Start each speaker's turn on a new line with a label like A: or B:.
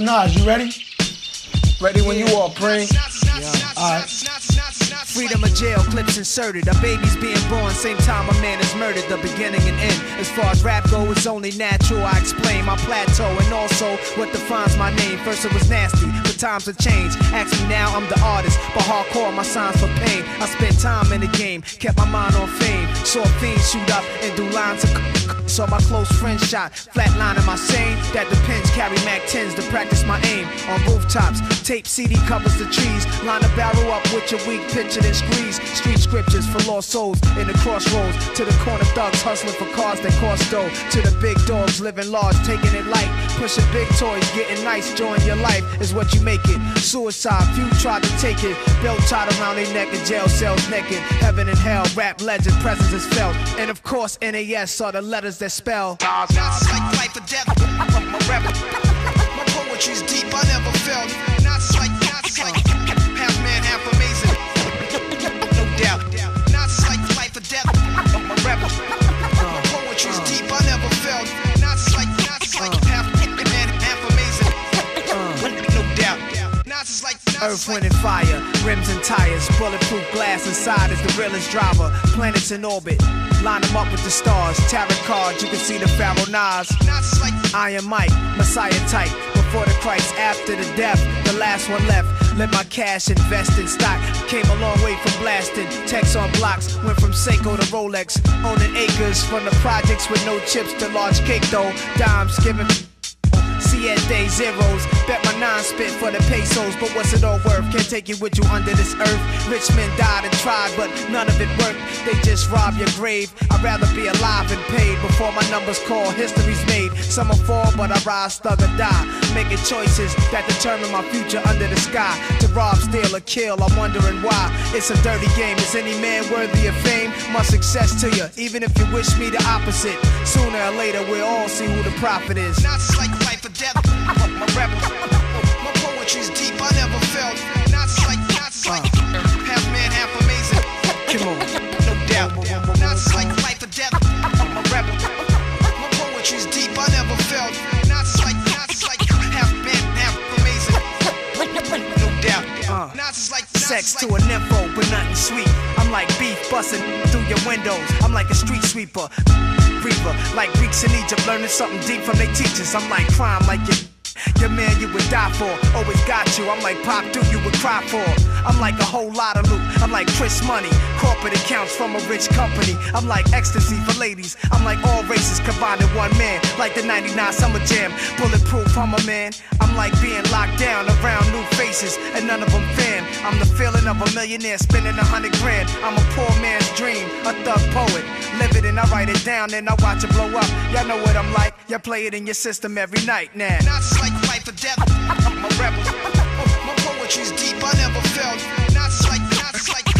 A: Nas, you ready? Ready when you are, Preem. Alright.
B: Freedom of jail, clips inserted. A baby's being born, same time a man is murdered. The beginning and end. As far as rap go, it's only natural. I explain my plateau and also what defines my name. First it was nasty, times have changed. Ask me now, I'm the artist, but hardcore my signs for pain. I spent time in the game, kept my mind on fame. Saw fiends shoot up and do lines of. Saw my close friend shot, flatlining my sane. That depends, carry Mac 10s to practice my aim. On rooftops, tape CD covers the trees. Line a barrel up with your weak picture, then squeeze. Street scriptures for lost souls in the crossroads. To the corner thugs hustling for cars that cost dough. To the big dogs living large, taking it light. Pushing big toys, getting nice, join your life is what you make it. Suicide, few tried to take it. Belt tied around their neck in jail cells naked. Heaven and hell, rap legend, presence is felt. And of course, NAS are the letters that spell.
C: Not like life or death.
B: Earth, wind, and fire, rims and tires, bulletproof glass inside is the realest driver. Planets in orbit, line them up with the stars. Tarot cards, you can see the Pharaoh Nas. Iron Mike, Messiah type. Before the Christ, after the death, the last one left. Let my cash invest in stock. Came a long way from blasting. Text on blocks, went from Seiko to Rolex. Owning acres from the projects with no chips to large cake though. Dimes giving. Day zeros. Bet my nine spit for the pesos, but what's it all worth? Can't take you with you under this earth. Rich men died and tried, but none of it worked. They just rob your grave. I'd rather be alive and paid before my numbers call. History's made. Some will fall, but I rise, thug or die. Making choices that determine my future under the sky. To rob, steal, or kill, I'm wondering why. It's a dirty game. Is any man worthy of fame? My success to you, even if you wish me the opposite. Sooner or later, we'll all see who the prophet is.
C: Not like life
B: Sex to a nympho, but nothing sweet. I'm like beef busting through your windows. I'm like a street sweeper. Reaper, like Greeks in Egypt, learning something deep from their teachers. I'm like crime, like your man you would die for. Always got you. I'm like Pop Duke, you would cry for. I'm like a whole lot of loot. I'm like Chris Money, corporate accounts from a rich company. I'm like ecstasy for ladies. I'm like all races combined in one man. Like the 99 Summer Jam, bulletproof. I'm a man. I'm like being locked down around new faces, and none of them fan. I'm the feeling of a millionaire spending a hundred grand. I'm a poor man's dream, a thug poet. Live it and I write it down, and I watch it blow up. Y'all know what I'm like. Y'all play it in your system every night now.
C: Not like life or death. I'm a rebel. My poetry's deep. I never felt. Not like, not like